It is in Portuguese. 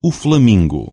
o flamingo.